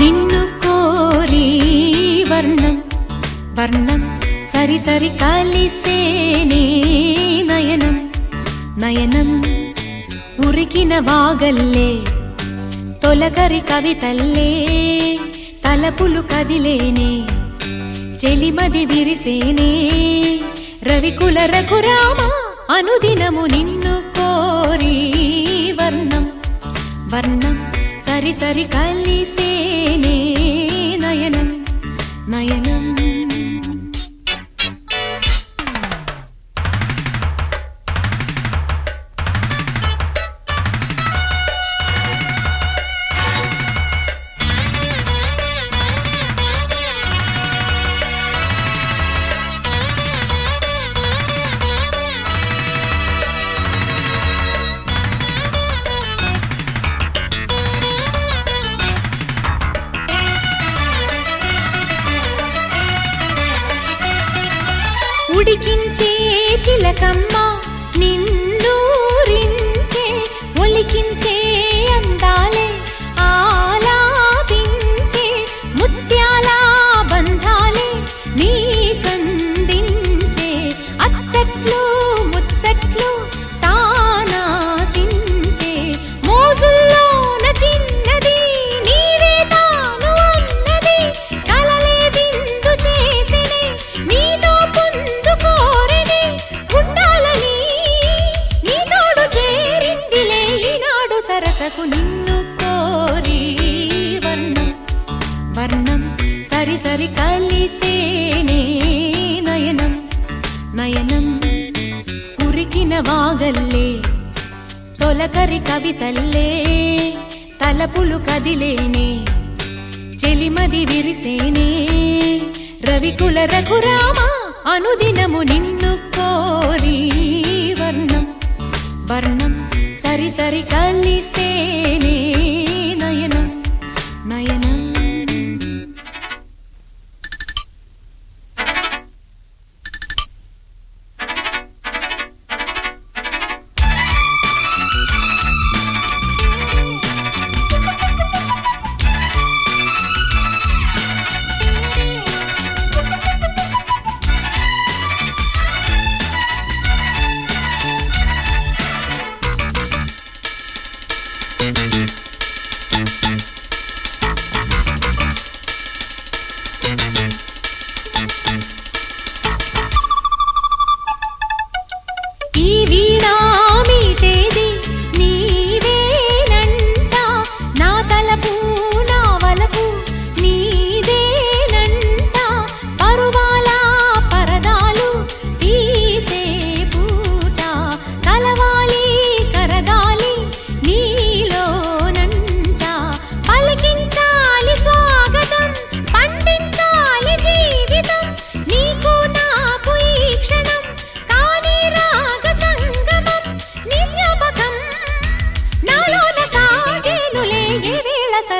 నిన్ను కోరి వర్ణం వర్ణం సరి సరి కలిసేనే నయనం. నయనం ఉరికిన వాగల్లే తొలకరి కవితల్లే తలపులు కదిలేనే చెలిమది విరిసేనే. రవికుల రఘురామ అనుదినము నిన్ను కోరి వర్ణం వర్ణం సరి సరి కలిసేనే నయనం నయనం. చిలకమ్మ వర్ణం సరి సరి కలిసేనే నయనం. నయనం ఉరికిన వాగల్లే తొలకరి కవితల్లే తలపులు కదిలేనే చెలిమది విరిసేనే. రవికుల రఘురామ అనుదినము నిన్ను కోరి వర్ణం. వర్ణం సరి సరి కలిసే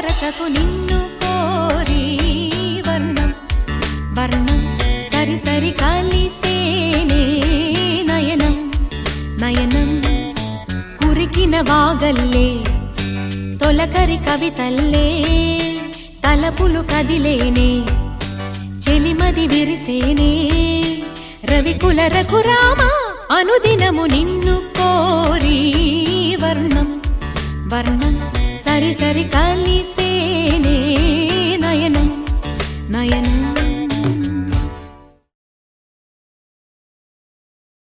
సరసకు నిన్ను కోరి వర్ణం వర్ణం సరి సరి కలిసేనే నయనం నయనం కురికిన వాగల్లే తొలకరి కవితల్లే తలపులు కదిలేనే చెలిమది విరిసేనే. రవికుల రఘురామ అనుదినము నిన్ను కోరి వర్ణం వర్ణం సరి సరి కలిసేనే నయనం నయనం.